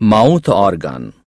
mouth organ